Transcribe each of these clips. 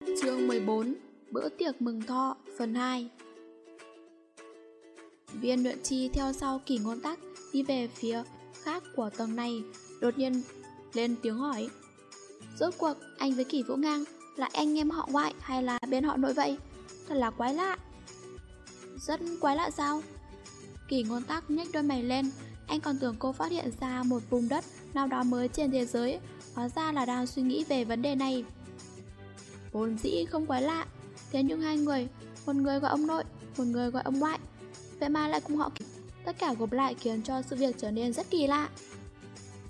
Chương 14 Bữa tiệc mừng thọ, phần 2 Viên luyện chi theo sau kỳ ngôn tắc, đi về phía khác của tầng này, đột nhiên lên tiếng hỏi, Rốt cuộc anh với kỳ vũ ngang là anh em họ ngoại hay là bên họ nội vậy? Thật là quái lạ Rất quái lạ sao? Kỳ ngôn tắc nhếch đôi mày lên, Anh còn tưởng cô phát hiện ra một vùng đất nào đó mới trên thế giới, Hóa ra là đang suy nghĩ về vấn đề này Vốn dĩ không quái lạ. Thế nhưng hai người, Một người gọi ông nội, Một người gọi ông ngoại. Vậy mà lại cùng họ Tất cả gộp lại khiến cho sự việc trở nên rất kỳ lạ.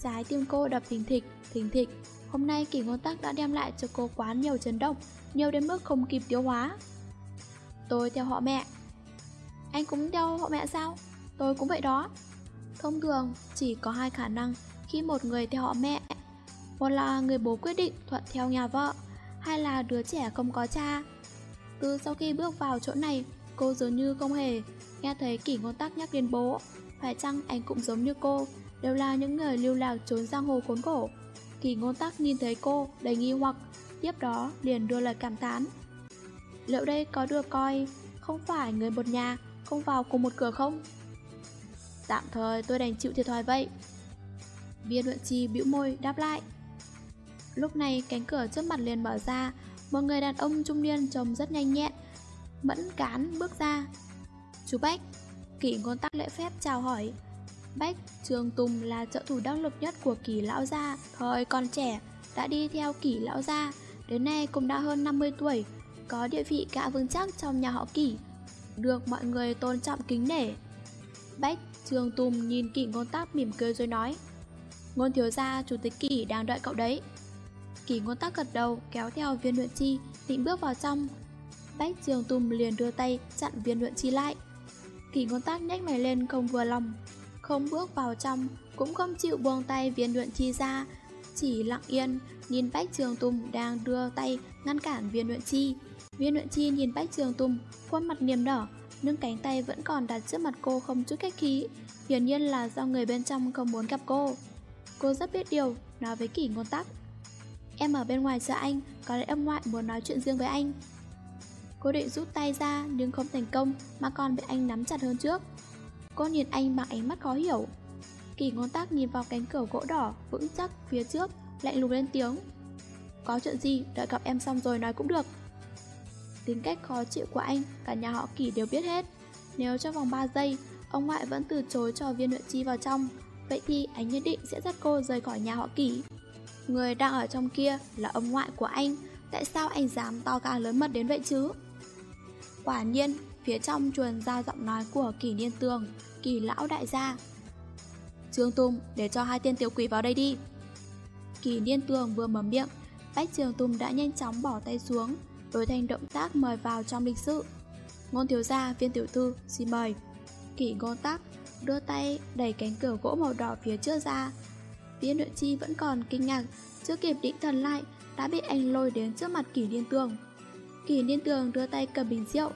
Trái tim cô đập thình thịch Thình thịch. Hôm nay kỳ ngôn tắc đã đem lại cho cô quá nhiều chấn động, Nhiều đến mức không kịp tiêu hóa. Tôi theo họ mẹ. Anh cũng theo họ mẹ sao? Tôi cũng vậy đó. Thông thường, chỉ có hai khả năng Khi một người theo họ mẹ. Một là người bố quyết định thuận theo nhà vợ hay là đứa trẻ không có cha? Từ sau khi bước vào chỗ này, Cô dường như không hề Nghe thấy kỷ ngôn tắc nhắc đến bố. Phải chăng anh cũng giống như cô, Đều là những người lưu lạc trốn giang hồ khốn khổ? Kỷ ngôn tắc nhìn thấy cô đầy nghi hoặc, Tiếp đó liền đưa lời cảm tán Liệu đây có được coi Không phải người một nhà Không vào cùng một cửa không? Tạm thời tôi đành chịu thiệt thòi vậy. Viên luận chi bĩu môi đáp lại. Lúc này cánh cửa trước mặt liền mở ra. Một người đàn ông trung niên trông rất nhanh nhẹn, Mẫn cán bước ra. Chú Bách, Kỷ ngôn tắc lễ phép chào hỏi. Bách, Trường Tùng là trợ thủ đắc lực nhất của kỷ lão gia. Thời còn trẻ, Đã đi theo kỷ lão gia, Đến nay cũng đã hơn 50 tuổi. Có địa vị cả vững chắc trong nhà họ kỷ, Được mọi người tôn trọng kính nể. Bách, Trường Tùng nhìn kỷ ngôn tắc mỉm cười rồi nói, Ngôn thiếu gia, chủ tịch kỷ đang đợi cậu đấy kỳ ngôn tắc gật đầu, kéo theo viên luyện chi, định bước vào trong. Bách Trường Tùng liền đưa tay chặn viên luyện chi lại. Kỳ ngôn tắc nhếch mày lên không vừa lòng, Không bước vào trong, Cũng không chịu buông tay viên luyện chi ra. Chỉ lặng yên, Nhìn Bách Trường Tùng đang đưa tay Ngăn cản viên luyện chi. Viên luyện chi nhìn Bách Trường Tùng, Khuôn mặt niềm đỏ, Nhưng cánh tay vẫn còn đặt trước mặt cô không chút cách khí. Hiển nhiên là do người bên trong không muốn gặp cô. Cô rất biết điều, Nói với kỷ ngôn tắc Em ở bên ngoài chờ anh Có lẽ ông ngoại muốn nói chuyện riêng với anh Cô định rút tay ra nhưng không thành công mà còn bị anh nắm chặt hơn trước. Cô nhìn anh bằng ánh mắt khó hiểu. Kỳ ngón tác nhìn vào cánh cửa gỗ đỏ vững chắc phía trước, lạnh lùng lên tiếng. Có chuyện gì, đợi gặp em xong rồi nói cũng được. Tính cách khó chịu của anh, cả nhà họ Kỳ đều biết hết. Nếu trong vòng 3 giây, ông ngoại vẫn từ chối cho viên nội chi vào trong, vậy thì anh nhất định sẽ dắt cô rời khỏi nhà họ Kỳ. Người đang ở trong kia là ông ngoại của anh, tại sao anh dám to gan lớn mật đến vậy chứ? Quả nhiên, phía trong truyền ra giọng nói của kỳ niên tường, kỳ lão đại gia. Trương Tùng, để cho hai tên tiểu quỷ vào đây đi. Kỳ niên tường vừa mở miệng, Bách Trường Tùng đã nhanh chóng bỏ tay xuống, đổi thành động tác mời vào trong lịch sự. Ngôn thiếu gia, viên tiểu thư, xin mời. Kỳ ngôn tác đưa tay đẩy cánh cửa gỗ màu đỏ phía trước ra. Viên nội chi vẫn còn kinh ngạc, chưa kịp định thần lại, đã bị anh lôi đến trước mặt Kỷ niên tường. Kỷ niên tường đưa tay cầm bình rượu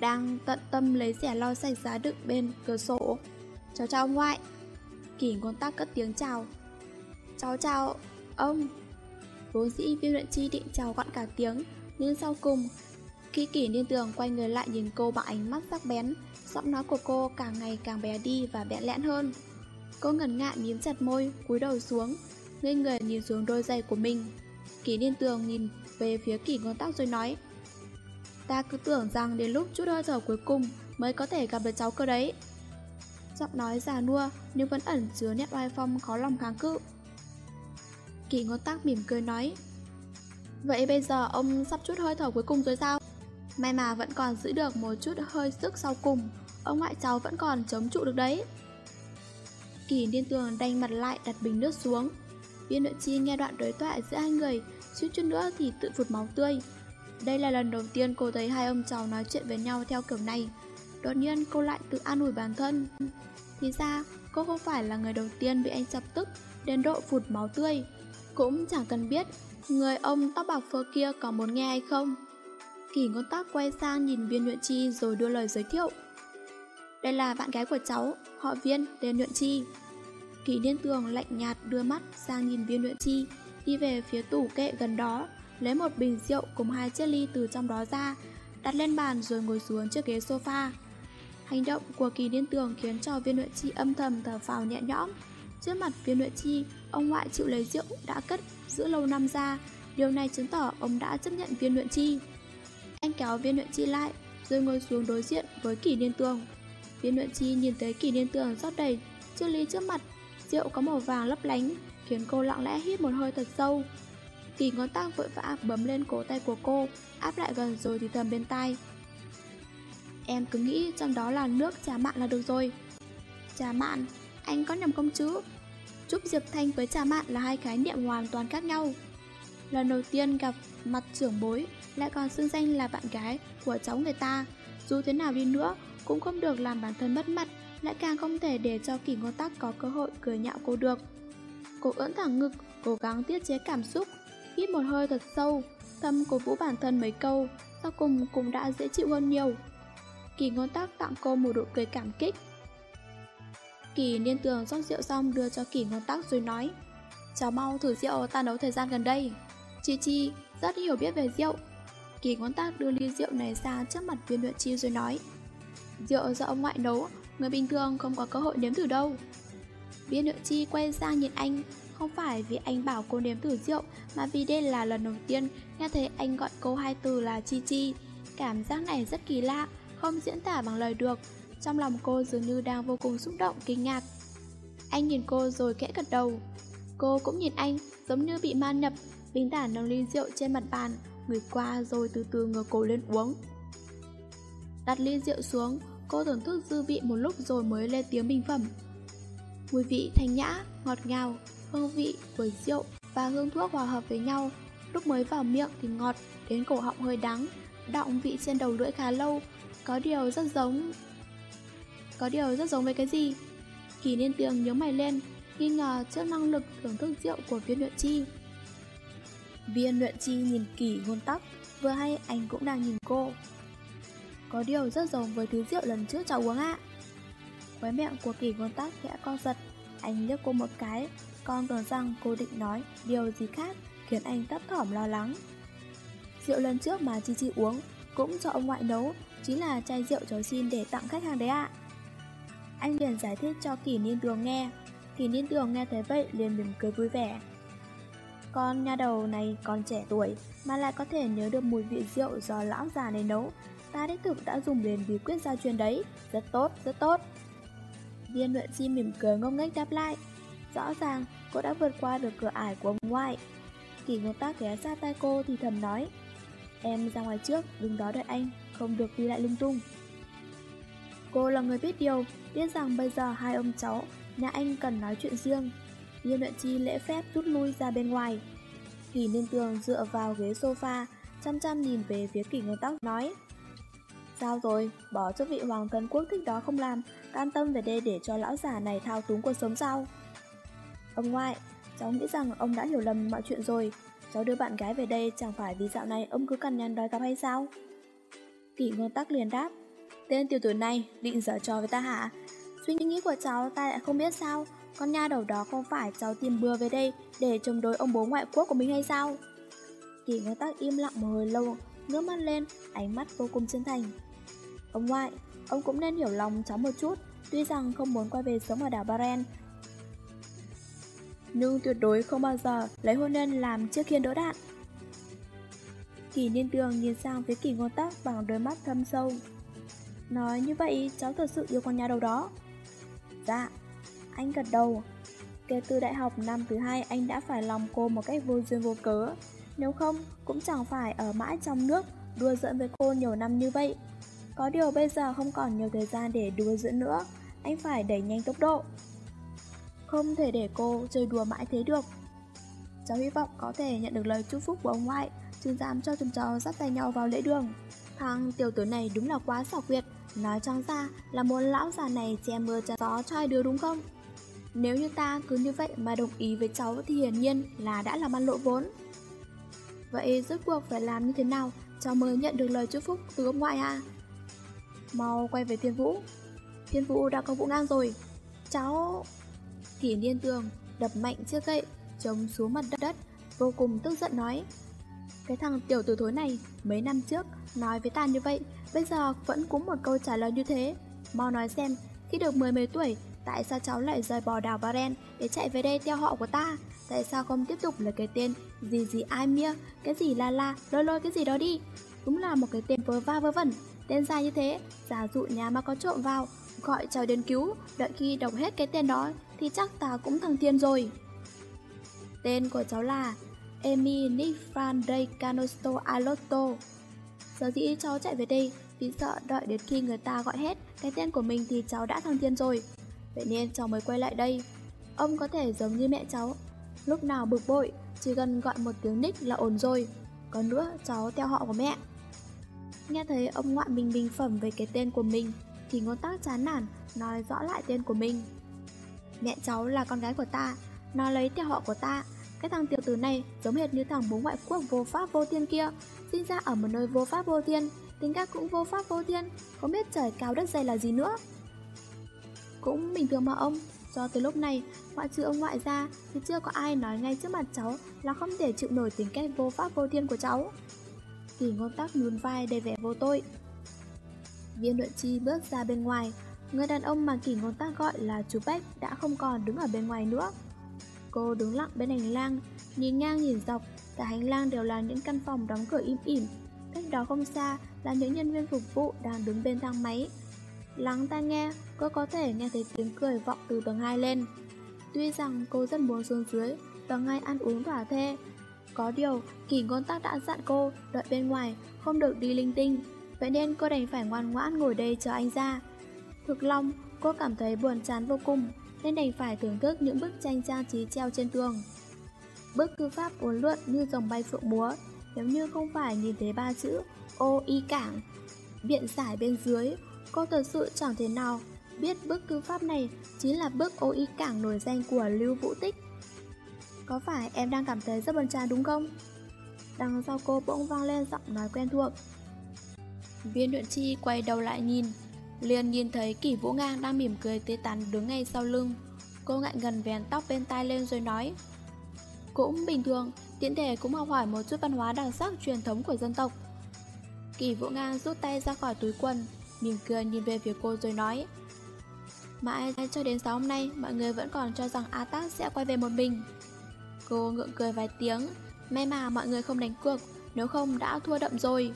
Đang tận tâm lấy rẻ lo sạch giá đựng bên cửa sổ. Cháu chào ông ngoại. Kỷ ngôn tắc cất tiếng chào. Cháu chào ông. Vốn dĩ viên luyện chi định chào gọn cả tiếng Nhưng sau cùng Khi kỷ niên tường quay người lại nhìn cô bằng ánh mắt sắc bén Giọng nói của cô càng ngày càng bé đi và bẽn lẽn hơn. Cô ngần ngại miếm chặt môi, cúi đầu xuống Ngây người nhìn xuống đôi giày của mình Kỷ niên tường nhìn về phía kỷ ngón tóc rồi nói Ta cứ tưởng rằng đến lúc chút hơi thở cuối cùng mới có thể gặp được cháu cơ đấy. Giọng nói già nua nhưng vẫn ẩn chứa nét oai phong khó lòng kháng cự. Kỳ ngón tác mỉm cười nói Vậy bây giờ ông sắp chút hơi thở cuối cùng rồi sao? May mà vẫn còn giữ được một chút hơi sức sau cùng Ông ngoại cháu vẫn còn chống trụ được đấy Kỳ điên tường đanh mặt lại đặt bình nước xuống. Viên nội chi nghe đoạn đối thoại giữa hai người Chút chút nữa thì tự phụt máu tươi. Đây là lần đầu tiên cô thấy hai ông cháu nói chuyện với nhau theo kiểu này. Đột nhiên cô lại tự an ủi bản thân. Thì ra, cô không phải là người đầu tiên bị anh chọc tức đến độ phụt máu tươi. Cũng chẳng cần biết người ông tóc bạc phơ kia có muốn nghe hay không. Kỳ ngôn tóc quay sang nhìn viên nhuận chi rồi đưa lời giới thiệu. Đây là bạn gái của cháu, họ viên, tên nhuận chi Kỳ niên tường lạnh nhạt đưa mắt sang nhìn viên nhuận chi Đi về phía tủ kệ gần đó lấy một bình rượu cùng hai chiếc ly từ trong đó ra, đặt lên bàn rồi ngồi xuống trước ghế sofa. Hành động của kỳ niên tường khiến cho viên huyện chi âm thầm thở phào nhẹ nhõm. Trước mặt viên huyện chi, ông ngoại chịu lấy rượu đã cất giữ lâu năm ra, điều này chứng tỏ ông đã chấp nhận viên huyện chi. Anh kéo viên huyện chi lại, rồi ngồi xuống đối diện với Kỳ niên tường. Viên luyện chi nhìn thấy kỷ liên tường rót đầy chiếc ly trước mặt, rượu có màu vàng lấp lánh, khiến cô lặng lẽ hít một hơi thật sâu. Kỳ ngón tay vội vã bấm lên cổ tay của cô, áp lại gần rồi thì thầm bên tai. Em cứ nghĩ trong đó là nước trà mạn là được rồi. Trà mạn, anh có nhầm không chứ? Trúc Diệp Thanh với trà mạn là hai khái niệm hoàn toàn khác nhau. Lần đầu tiên gặp mặt trưởng bối, lại còn xưng danh là bạn gái của cháu người ta. Dù thế nào đi nữa, cũng không được làm bản thân mất mặt, lại càng không thể để cho kỷ ngôn tắc có cơ hội cười nhạo cô được. Cô ưỡn thẳng ngực, cố gắng tiết chế cảm xúc, hít một hơi thật sâu, tâm cổ vũ bản thân mấy câu, sau cùng cũng đã dễ chịu hơn nhiều. Kỳ ngôn tắc tặng cô một nụ cười cảm kích. Kỳ niên tường rót rượu xong đưa cho kỳ ngôn tắc rồi nói Cháu mau thử rượu ta nấu thời gian gần đây. Chi Chi rất hiểu biết về rượu. Kỳ ngón tác đưa ly rượu này ra trước mặt viên luyện chi rồi nói Rượu do ông ngoại nấu, người bình thường không có cơ hội nếm thử đâu. Viên luyện chi quay sang nhìn anh, không phải vì anh bảo cô nếm thử rượu mà vì đây là lần đầu tiên nghe thấy anh gọi cô hai từ là Chi Chi. Cảm giác này rất kỳ lạ, không diễn tả bằng lời được. Trong lòng cô dường như đang vô cùng xúc động, kinh ngạc. Anh nhìn cô rồi kẽ gật đầu. Cô cũng nhìn anh, giống như bị ma nhập, bình tản nâng ly rượu trên mặt bàn, người qua rồi từ từ ngửa cổ lên uống. Đặt ly rượu xuống, cô thưởng thức dư vị một lúc rồi mới lên tiếng bình phẩm. Mùi vị thanh nhã, ngọt ngào, hương vị của rượu và hương thuốc hòa hợp với nhau. Lúc mới vào miệng thì ngọt, đến cổ họng hơi đắng, đọng vị trên đầu lưỡi khá lâu, có điều rất giống... Có điều rất giống với cái gì? Kỳ niên tường nhớ mày lên, nghi ngờ trước năng lực thưởng thức rượu của viên luyện chi. Viên luyện chi nhìn kỳ hôn tóc, vừa hay anh cũng đang nhìn cô. Có điều rất giống với thứ rượu lần trước cháu uống ạ. Khóe miệng của kỳ ngôn tóc khẽ co giật, anh liếc cô một cái, con tưởng rằng cô định nói điều gì khác khiến anh thấp thỏm lo lắng. Rượu lần trước mà Chi Chi uống cũng cho ông ngoại nấu, chính là chai rượu cháu xin để tặng khách hàng đấy ạ. Anh liền giải thích cho Kỳ Niên Tường nghe. Kỳ Niên Tường nghe thấy vậy liền mỉm cười vui vẻ. Con nha đầu này còn trẻ tuổi mà lại có thể nhớ được mùi vị rượu do lão già này nấu. Ta đích thực đã dùng đến bí quyết gia truyền đấy. Rất tốt, rất tốt. Viên luyện chi mỉm cười ngông nghếch đáp lại. Rõ ràng cô đã vượt qua được cửa ải của ông ngoại. Kỳ ngôn tác ghé ra tay cô thì thầm nói. Em ra ngoài trước, đừng đó đợi anh, không được đi lại lung tung. Cô là người biết điều, biết rằng bây giờ hai ông cháu, nhà anh cần nói chuyện riêng. Viên luyện chi lễ phép rút lui ra bên ngoài. Kỳ Ninh Tường dựa vào ghế sofa, chăm chăm nhìn về phía kỳ Ngân tóc nói. Sao rồi, bỏ cho vị hoàng thân quốc thích đó không làm, can tâm về đây để cho lão già này thao túng cuộc sống sao? Ông ngoại, cháu nghĩ rằng ông đã hiểu lầm mọi chuyện rồi. Cháu đưa bạn gái về đây chẳng phải vì dạo này ông cứ cằn nhằn đòi gặp hay sao? Kỷ ngôn tắc liền đáp. Tên tiểu tử này định giở trò với ta hả? Suy nghĩ của cháu, ta lại không biết sao. Con nha đầu đó không phải cháu tìm bừa về đây Để chống đối ông bố ngoại quốc của mình hay sao? Kỳ ngơ tắc im lặng một hồi lâu, Ngước mắt lên, Ánh mắt vô cùng chân thành. Ông ngoại, Ông cũng nên hiểu lòng cháu một chút, Tuy rằng không muốn quay về sống ở đảo Baren Nhưng tuyệt đối không bao giờ Lấy hôn nhân làm chiếc khiên đỡ đạn. Kỳ niên tường nhìn sang phía kỳ ngôn tắc Bằng đôi mắt thâm sâu. Nói như vậy, cháu thật sự yêu con nhà đầu đó. Dạ. Anh gật đầu. Kể từ đại học năm thứ hai, anh đã phải lòng cô một cách vô duyên vô cớ. Nếu không, cũng chẳng phải ở mãi trong nước Đua giỡn với cô nhiều năm như vậy. Có điều bây giờ không còn nhiều thời gian để đua giỡn nữa. Anh phải đẩy nhanh tốc độ. Không thể để cô chơi đùa mãi thế được. Cháu hy vọng có thể nhận được lời chúc phúc của ông ngoại, Chứ dám cho chúng cháu dắt tay nhau vào lễ đường. Thằng tiểu tử này đúng là quá xảo quyệt. Nói trắng ra là muốn lão già này che mưa cho gió cho hai đứa đúng không? Nếu như ta cứ như vậy mà đồng ý với cháu thì hiển nhiên là đã làm ăn lộ vốn. Vậy rốt cuộc phải làm như thế nào cháu mới nhận được lời chúc phúc từ ông ngoại à? Mau quay về thiên vũ. Thiên vũ đã có vũ ngang rồi. Cháu... Kỷ niên tường đập mạnh chiếc gậy chống xuống mặt đất, đất vô cùng tức giận nói Cái thằng tiểu tử thối này mấy năm trước nói với ta như vậy, bây giờ vẫn cũng một câu trả lời như thế. Mau nói xem, khi được mười mấy tuổi, tại sao cháu lại rời bỏ đảo Varen để chạy về đây theo họ của ta? Tại sao không tiếp tục lấy cái tên gì gì ai mia, cái gì la la, lôi lôi cái gì đó đi? Đúng là một cái tên vớ va vớ vẩn, tên dài như thế, giả dụ nhà mà có trộm vào, gọi cháu đến cứu, đợi khi đọc hết cái tên đó thì chắc ta cũng thằng thiên rồi. Tên của cháu là Emi Nifrandey Canosto Alotto. Sở dĩ cháu chạy về đây vì sợ đợi đến khi người ta gọi hết cái tên của mình thì cháu đã thăng thiên rồi. Vậy nên cháu mới quay lại đây. Ông có thể giống như mẹ cháu. Lúc nào bực bội, chỉ cần gọi một tiếng nick là ổn rồi. Còn nữa, cháu theo họ của mẹ. Nghe thấy ông ngoại mình bình phẩm về cái tên của mình thì ngôn tác chán nản nói rõ lại tên của mình. Mẹ cháu là con gái của ta, nó lấy theo họ của ta. Cái thằng tiểu tử này giống hệt như thằng bố ngoại quốc vô pháp vô thiên kia, sinh ra ở một nơi vô pháp vô thiên, tính cách cũng vô pháp vô thiên, không biết trời cao đất dày là gì nữa. Cũng bình thường mà ông, do từ lúc này, ngoại trừ ông ngoại ra thì chưa có ai nói ngay trước mặt cháu là không thể chịu nổi tính cách vô pháp vô thiên của cháu. Kỳ ngôn tắc nhún vai đầy vẻ vô tội. Viên nội chi bước ra bên ngoài, người đàn ông mà kỳ ngôn tác gọi là chú Bách đã không còn đứng ở bên ngoài nữa. Cô đứng lặng bên hành lang, nhìn ngang nhìn dọc, cả hành lang đều là những căn phòng đóng cửa im ỉm. Đó không xa là những nhân viên phục vụ đang đứng bên thang máy. Lắng tai nghe, cô có thể nghe thấy tiếng cười vọng từ tầng 2 lên. Tuy rằng cô rất muốn xuống dưới, tầng 2 ăn uống thỏa thê. Có điều, kỳ ngôn tác đã dặn cô đợi bên ngoài, không được đi linh tinh. Vậy nên cô đành phải ngoan ngoãn ngồi đây chờ anh ra. Thực lòng, cô cảm thấy buồn chán vô cùng, nên đành phải thưởng thức những bức tranh trang trí treo trên tường. Bức thư pháp uốn lượn như dòng bay phượng múa, nếu như không phải nhìn thấy ba chữ ô y cảng, biện giải bên dưới, cô thật sự chẳng thể nào biết bức thư pháp này chính là bức ô y cảng nổi danh của Lưu Vũ Tích. Có phải em đang cảm thấy rất buồn chán đúng không? Đằng sau cô bỗng vang lên giọng nói quen thuộc. Viên luyện chi quay đầu lại nhìn, liền nhìn thấy kỷ vũ ngang đang mỉm cười tê tắn đứng ngay sau lưng. Cô ngại gần vén tóc bên tai lên rồi nói. Cũng bình thường, tiện thể cũng học hỏi một chút văn hóa đặc sắc truyền thống của dân tộc. Kỳ Vũ Ngang rút tay ra khỏi túi quần, mỉm cười nhìn về phía cô rồi nói Mãi cho đến sáng hôm nay, mọi người vẫn còn cho rằng A Tác sẽ quay về một mình. Cô ngượng cười vài tiếng, may mà mọi người không đánh cược, nếu không đã thua đậm rồi.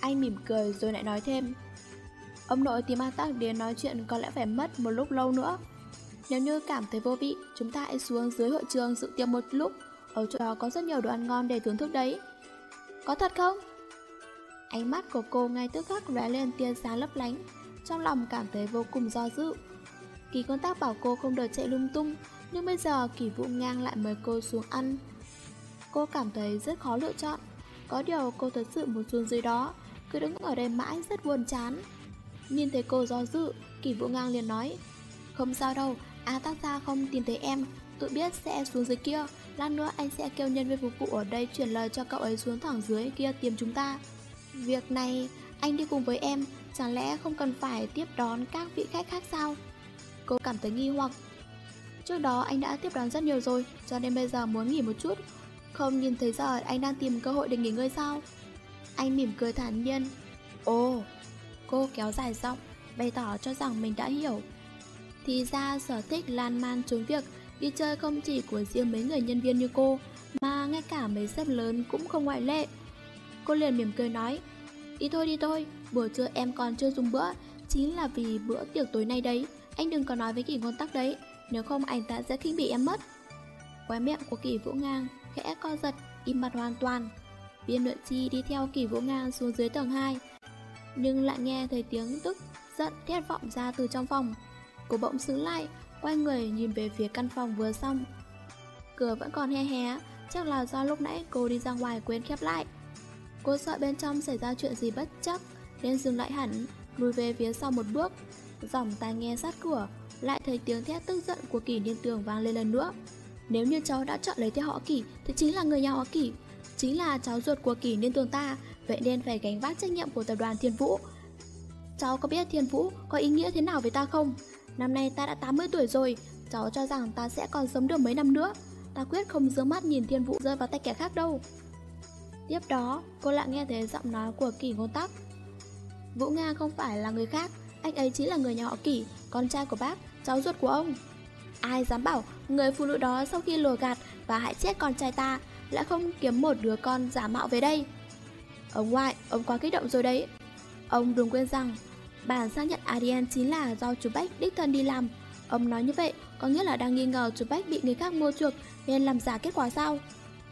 Anh mỉm cười rồi lại nói thêm Ông nội tìm A Tác đến nói chuyện có lẽ phải mất một lúc lâu nữa. Nếu như cảm thấy vô vị, chúng ta hãy xuống dưới hội trường dự tiệc một lúc ở chỗ đó có rất nhiều đồ ăn ngon để thưởng thức đấy. Có thật không? Ánh mắt của cô ngay tức khắc lóe lên tia sáng lấp lánh. Trong lòng cảm thấy vô cùng do dự. Kỳ công tác bảo cô không được chạy lung tung, Nhưng bây giờ kỳ vụ ngang lại mời cô xuống ăn. Cô cảm thấy rất khó lựa chọn. Có điều cô thật sự muốn xuống dưới đó, Cứ đứng ở đây mãi rất buồn chán. Nhìn thấy cô do dự, Kỳ vụ ngang liền nói, Không sao đâu, A tác gia không tìm thấy em Tự biết sẽ xuống dưới kia. Lát nữa anh sẽ kêu nhân viên phục vụ ở đây chuyển lời cho cậu ấy xuống thẳng dưới kia tìm chúng ta. Việc này, anh đi cùng với em Chẳng lẽ không cần phải tiếp đón các vị khách khác sao? Cô cảm thấy nghi hoặc. Trước đó anh đã tiếp đón rất nhiều rồi, Cho nên bây giờ muốn nghỉ một chút. Không nhìn thấy giờ anh đang tìm cơ hội để nghỉ ngơi sao? Anh mỉm cười thản nhiên. Ồ, Cô kéo dài giọng, Bày tỏ cho rằng mình đã hiểu. Thì ra sở thích lan man trốn việc Đi chơi không chỉ của riêng mấy người nhân viên như cô, mà ngay cả mấy sếp lớn cũng không ngoại lệ. Cô liền mỉm cười nói, đi thôi đi thôi, buổi trưa em còn chưa dùng bữa, chính là vì bữa tiệc tối nay đấy, anh đừng có nói với kỳ ngôn tắc đấy, nếu không anh ta sẽ khinh bị em mất. Quái miệng của kỳ vũ ngang, khẽ co giật, im mặt hoàn toàn. Viên luyện chi đi theo kỳ vũ ngang xuống dưới tầng 2, nhưng lại nghe thấy tiếng tức, giận thét vọng ra từ trong phòng. Cô bỗng xứng lại, quay người nhìn về phía căn phòng vừa xong. Cửa vẫn còn he hé, chắc là do lúc nãy cô đi ra ngoài quên khép lại. Cô sợ bên trong xảy ra chuyện gì bất chắc, nên dừng lại hẳn, lùi về phía sau một bước. Dòng tai nghe sát cửa, lại thấy tiếng thét tức giận của kỷ niên tường vang lên lần nữa. Nếu như cháu đã chọn lấy theo họ kỷ, thì chính là người nhà họ kỷ, chính là cháu ruột của kỷ niên tường ta, vậy nên phải gánh vác trách nhiệm của tập đoàn Thiên Vũ. Cháu có biết Thiên Vũ có ý nghĩa thế nào với ta không? Năm nay ta đã 80 tuổi rồi, cháu cho rằng ta sẽ còn sống được mấy năm nữa. Ta quyết không dướng mắt nhìn thiên vụ rơi vào tay kẻ khác đâu. Tiếp đó, cô lại nghe thấy giọng nói của kỷ ngôn tắc. Vũ Nga không phải là người khác, anh ấy chính là người nhà họ kỷ, con trai của bác, cháu ruột của ông. Ai dám bảo người phụ nữ đó sau khi lừa gạt và hại chết con trai ta lại không kiếm một đứa con giả mạo về đây. Ông ngoại, ông quá kích động rồi đấy. Ông đừng quên rằng, bản xác nhận ADN chính là do chú Bách đích thân đi làm. Ông nói như vậy có nghĩa là đang nghi ngờ chú Bách bị người khác mua chuộc nên làm giả kết quả sao?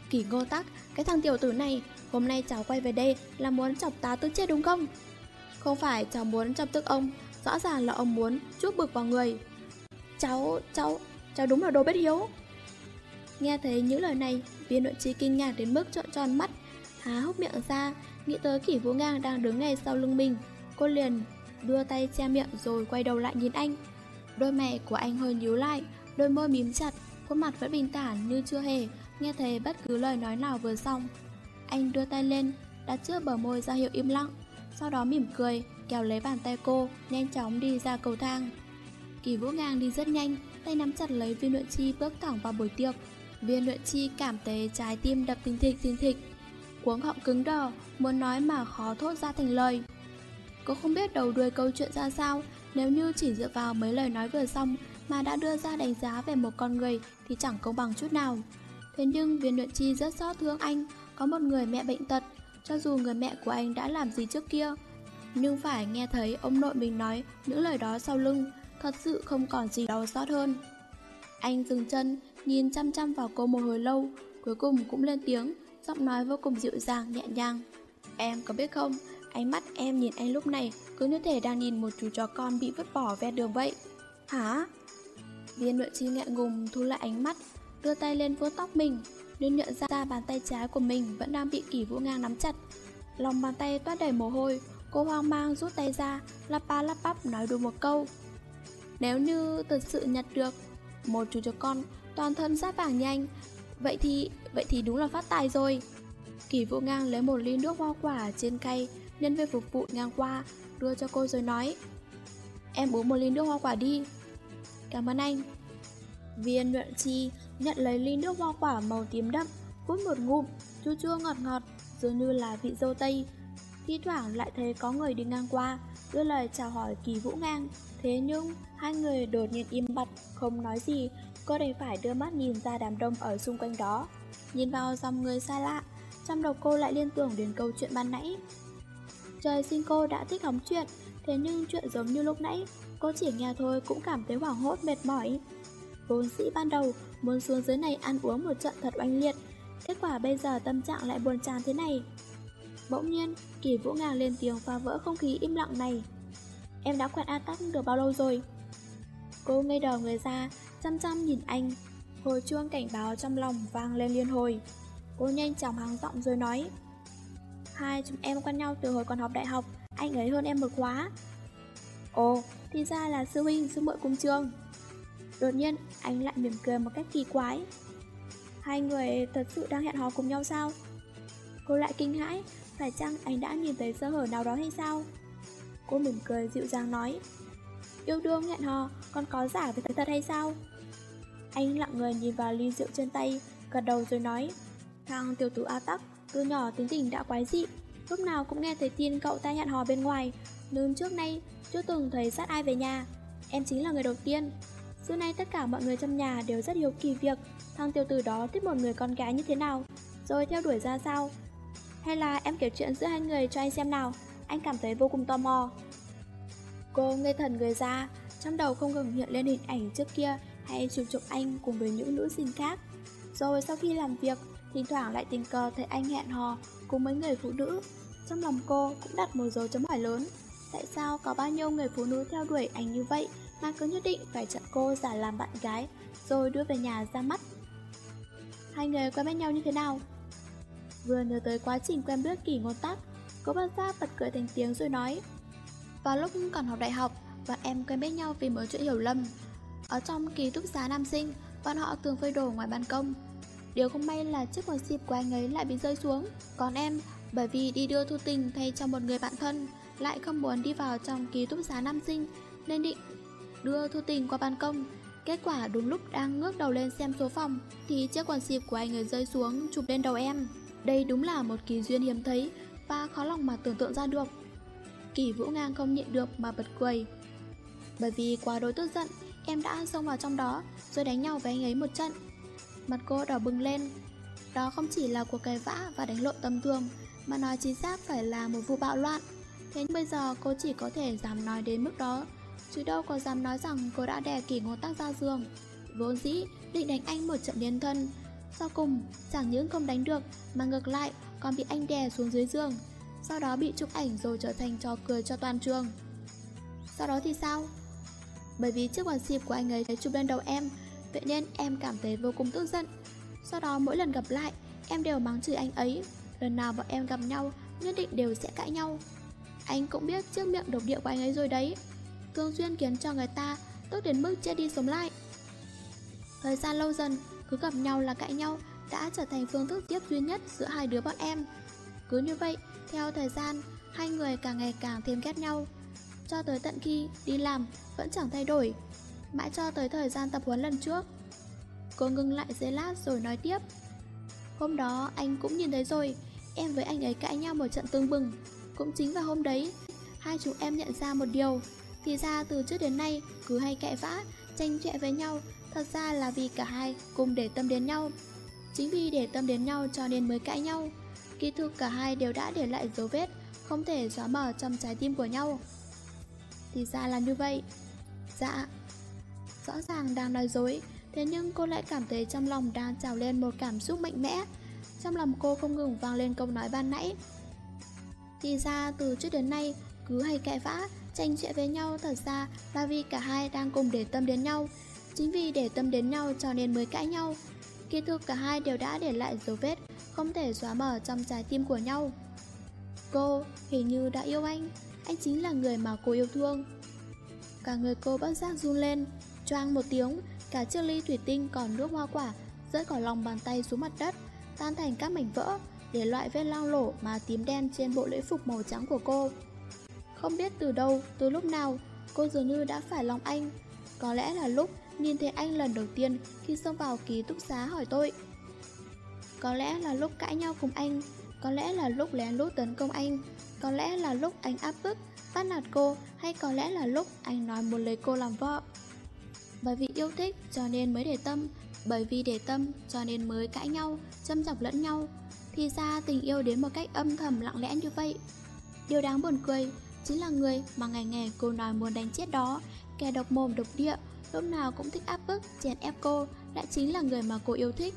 Kỳ ngô tắc, cái thằng tiểu tử này, hôm nay cháu quay về đây là muốn chọc tá tức chết đúng không? Không phải cháu muốn chọc tức ông, rõ ràng là ông muốn chuốc bực vào người. Cháu, cháu, cháu đúng là đồ bất hiếu. Nghe thấy những lời này, viên nội trí kinh ngạc đến mức trợn tròn mắt, há hốc miệng ra, nghĩ tới kỷ vũ ngang đang đứng ngay sau lưng mình. Cô liền đưa tay che miệng rồi quay đầu lại nhìn anh. Đôi mẹ của anh hơi nhíu lại, đôi môi mím chặt, khuôn mặt vẫn bình thản như chưa hề, nghe thấy bất cứ lời nói nào vừa xong. Anh đưa tay lên, đặt trước bờ môi ra hiệu im lặng, sau đó mỉm cười, kéo lấy bàn tay cô, nhanh chóng đi ra cầu thang. Kỳ Vũ Ngang đi rất nhanh, tay nắm chặt lấy viên luyện chi bước thẳng vào buổi tiệc. Viên luyện chi cảm thấy trái tim đập thình thịch thình thịch. Cuống họng cứng đờ, muốn nói mà khó thốt ra thành lời. Cô không biết đầu đuôi câu chuyện ra sao, nếu như chỉ dựa vào mấy lời nói vừa xong mà đã đưa ra đánh giá về một con người thì chẳng công bằng chút nào. Thế nhưng viên luyện chi rất xót thương anh, có một người mẹ bệnh tật, cho dù người mẹ của anh đã làm gì trước kia. Nhưng phải nghe thấy ông nội mình nói những lời đó sau lưng, thật sự không còn gì đau xót hơn. Anh dừng chân, nhìn chăm chăm vào cô một hồi lâu, cuối cùng cũng lên tiếng, giọng nói vô cùng dịu dàng, nhẹ nhàng. Em có biết không, ánh mắt em nhìn anh lúc này cứ như thể đang nhìn một chú chó con bị vứt bỏ ven đường vậy. Hả? Viên nội chi ngại ngùng thu lại ánh mắt, đưa tay lên vuốt tóc mình, nhưng nhận ra bàn tay trái của mình vẫn đang bị kỷ vũ ngang nắm chặt. Lòng bàn tay toát đầy mồ hôi, cô hoang mang rút tay ra, lắp ba lắp bắp nói đùa một câu. Nếu như thật sự nhặt được một chú chó con toàn thân sát vàng nhanh, vậy thì, vậy thì đúng là phát tài rồi. Kỷ vũ ngang lấy một ly nước hoa quả trên cây, nhân viên phục vụ ngang qua, đưa cho cô rồi nói. Em uống một ly nước hoa quả đi. Cảm ơn anh. Viên nhuận chi nhận lấy ly nước hoa quả màu tím đậm, hút một ngụm, chua chua ngọt ngọt, dường như là vị dâu tây. Thi thoảng lại thấy có người đi ngang qua, đưa lời chào hỏi kỳ vũ ngang. Thế nhưng, hai người đột nhiên im bặt, không nói gì, cô đành phải đưa mắt nhìn ra đám đông ở xung quanh đó. Nhìn vào dòng người xa lạ, trong đầu cô lại liên tưởng đến câu chuyện ban nãy. Trời sinh cô đã thích hóng chuyện, thế nhưng chuyện giống như lúc nãy, cô chỉ nghe thôi cũng cảm thấy hoảng hốt mệt mỏi. Vốn sĩ ban đầu muốn xuống dưới này ăn uống một trận thật oanh liệt, kết quả bây giờ tâm trạng lại buồn chán thế này. Bỗng nhiên, Kỳ Vũ Ngàng lên tiếng phá vỡ không khí im lặng này. Em đã quen A Tắc được bao lâu rồi? Cô ngây đầu người ra, chăm chăm nhìn anh. Hồi chuông cảnh báo trong lòng vang lên liên hồi. Cô nhanh chóng hắng giọng rồi nói. Hai chúng em quen nhau từ hồi còn học đại học, anh ấy hơn em một khóa. Ồ, thì ra là sư huynh, sư muội cùng trường. Đột nhiên, anh lại mỉm cười một cách kỳ quái. Hai người thật sự đang hẹn hò cùng nhau sao? Cô lại kinh hãi, phải chăng anh đã nhìn thấy sơ hở nào đó hay sao? Cô mỉm cười dịu dàng nói Yêu đương hẹn hò còn có giả với thật hay sao? Anh lặng người nhìn vào ly rượu trên tay Gật đầu rồi nói Thằng tiểu tử A Tắc từ nhỏ tính tình đã quái dị, Lúc nào cũng nghe thấy tin cậu ta hẹn hò bên ngoài. Nhưng trước nay chưa từng thấy sát ai về nhà. Em chính là người đầu tiên. Xưa nay tất cả mọi người trong nhà đều rất hiếu kỳ việc Thằng tiểu tử đó thích một người con gái như thế nào. Rồi theo đuổi ra sao? Hay là em kể chuyện giữa hai người cho anh xem nào. Anh cảm thấy vô cùng tò mò. Cô ngây thần người ra, Trong đầu không ngừng hiện lên hình ảnh trước kia Hay chụp chụp anh cùng với những nữ sinh khác. Rồi sau khi làm việc Thỉnh thoảng lại tình cờ thấy anh hẹn hò Cùng mấy người phụ nữ. Trong lòng cô cũng đặt một dấu chấm hỏi lớn, Tại sao có bao nhiêu người phụ nữ theo đuổi anh như vậy Mà cứ nhất định phải chặn cô giả làm bạn gái Rồi đưa về nhà ra mắt? Hai người quen biết nhau như thế nào? Vừa nhớ tới quá trình quen biết kỳ ngôn tắc, Cô bắt ra bật cười thành tiếng rồi nói, Vào lúc còn học đại học, Bọn em quen biết nhau vì một chuyện hiểu lầm. Ở trong ký túc xá nam sinh, Bọn họ thường phơi đồ ngoài ban công Điều không may là chiếc quần xịp của anh ấy lại bị rơi xuống Còn em, bởi vì đi đưa thư tình thay cho một người bạn thân Lại không muốn đi vào trong ký túc xá nam sinh Nên định đưa thư tình qua ban công Kết quả đúng lúc đang ngước đầu lên xem số phòng Thì chiếc quần xịp của anh ấy rơi xuống chụp lên đầu em Đây đúng là một kỳ duyên hiếm thấy và khó lòng mà tưởng tượng ra được. Kỳ Vũ Ngang không nhịn được mà bật cười. Bởi vì quá đối tức giận, em đã xông vào trong đó rồi đánh nhau với anh ấy một trận. Mặt cô đỏ bừng lên. Đó không chỉ là cuộc cãi vã và đánh lộn tầm thường, mà nói chính xác phải là một vụ bạo loạn. Thế nhưng bây giờ cô chỉ có thể dám nói đến mức đó, chứ đâu có dám nói rằng cô đã đè kỷ ngôn tắc ra giường. Vốn dĩ định đánh anh một trận liên thân, sau cùng chẳng những không đánh được mà ngược lại còn bị anh đè xuống dưới giường, sau đó bị chụp ảnh rồi trở thành trò cười cho toàn trường. Sau đó thì sao? Bởi vì chiếc quần xịp của anh ấy chụp lên đầu em, vậy nên em cảm thấy vô cùng tức giận. Sau đó mỗi lần gặp lại, em đều mắng chửi anh ấy. Lần nào bọn em gặp nhau, nhất định đều sẽ cãi nhau. Anh cũng biết chiếc miệng độc địa của anh ấy rồi đấy. Thường xuyên khiến cho người ta tức đến mức chết đi sống lại. Thời gian lâu dần, cứ gặp nhau là cãi nhau đã trở thành phương thức tiếp duy nhất giữa hai đứa bọn em. Cứ như vậy, theo thời gian, hai người càng ngày càng thêm ghét nhau. Cho tới tận khi đi làm vẫn chẳng thay đổi. Mãi cho tới thời gian tập huấn lần trước. Cô ngưng lại giây lát rồi nói tiếp. Hôm đó anh cũng nhìn thấy rồi, em với anh ấy cãi nhau một trận tương bừng. Cũng chính vào hôm đấy, hai chúng em nhận ra một điều. Thì ra từ trước đến nay cứ hay cãi vã, tranh chẹ với nhau Thật ra là vì cả hai cùng để tâm đến nhau Chính vì để tâm đến nhau cho nên mới cãi nhau Kỳ thực cả hai đều đã để lại dấu vết Không thể xóa mở trong trái tim của nhau Thì ra là như vậy Dạ Rõ ràng đang nói dối. Thế nhưng cô lại cảm thấy trong lòng đang trào lên một cảm xúc mạnh mẽ. Trong lòng cô không ngừng vang lên câu nói ban nãy. Thì ra từ trước đến nay, Cứ hay cãi vã, Tranh chuyện với nhau thật ra là vì cả hai đang cùng để tâm đến nhau. Chính vì để tâm đến nhau cho nên mới cãi nhau. Kỳ thực cả hai đều đã để lại dấu vết, Không thể xóa mở trong trái tim của nhau. Cô, hình như đã yêu anh. Anh chính là người mà cô yêu thương. Cả người cô bất giác run lên. Choang một tiếng Cả chiếc ly thủy tinh còn nước hoa quả rơi khỏi lòng bàn tay xuống mặt đất Tan thành các mảnh vỡ Để loại vết lao lổ mà tím đen trên bộ lễ phục màu trắng của cô Không biết từ đâu, từ lúc nào Cô dường như đã phải lòng anh Có lẽ là lúc nhìn thấy anh lần đầu tiên khi xông vào ký túc xá hỏi tội. Có lẽ là lúc cãi nhau cùng anh, có lẽ là lúc lén lút tấn công anh, có lẽ là lúc anh áp bức, bắt nạt cô, hay có lẽ là lúc anh nói muốn lấy cô làm vợ. Bởi vì yêu thích cho nên mới để tâm, bởi vì để tâm cho nên mới cãi nhau, châm chọc lẫn nhau. Thì ra tình yêu đến một cách âm thầm lặng lẽ như vậy. Điều đáng buồn cười chính là người mà ngày ngày cô nói muốn đánh chết đó, kẻ độc mồm độc địa, lúc nào cũng thích áp bức, chèn ép cô, lại chính là người mà cô yêu thích.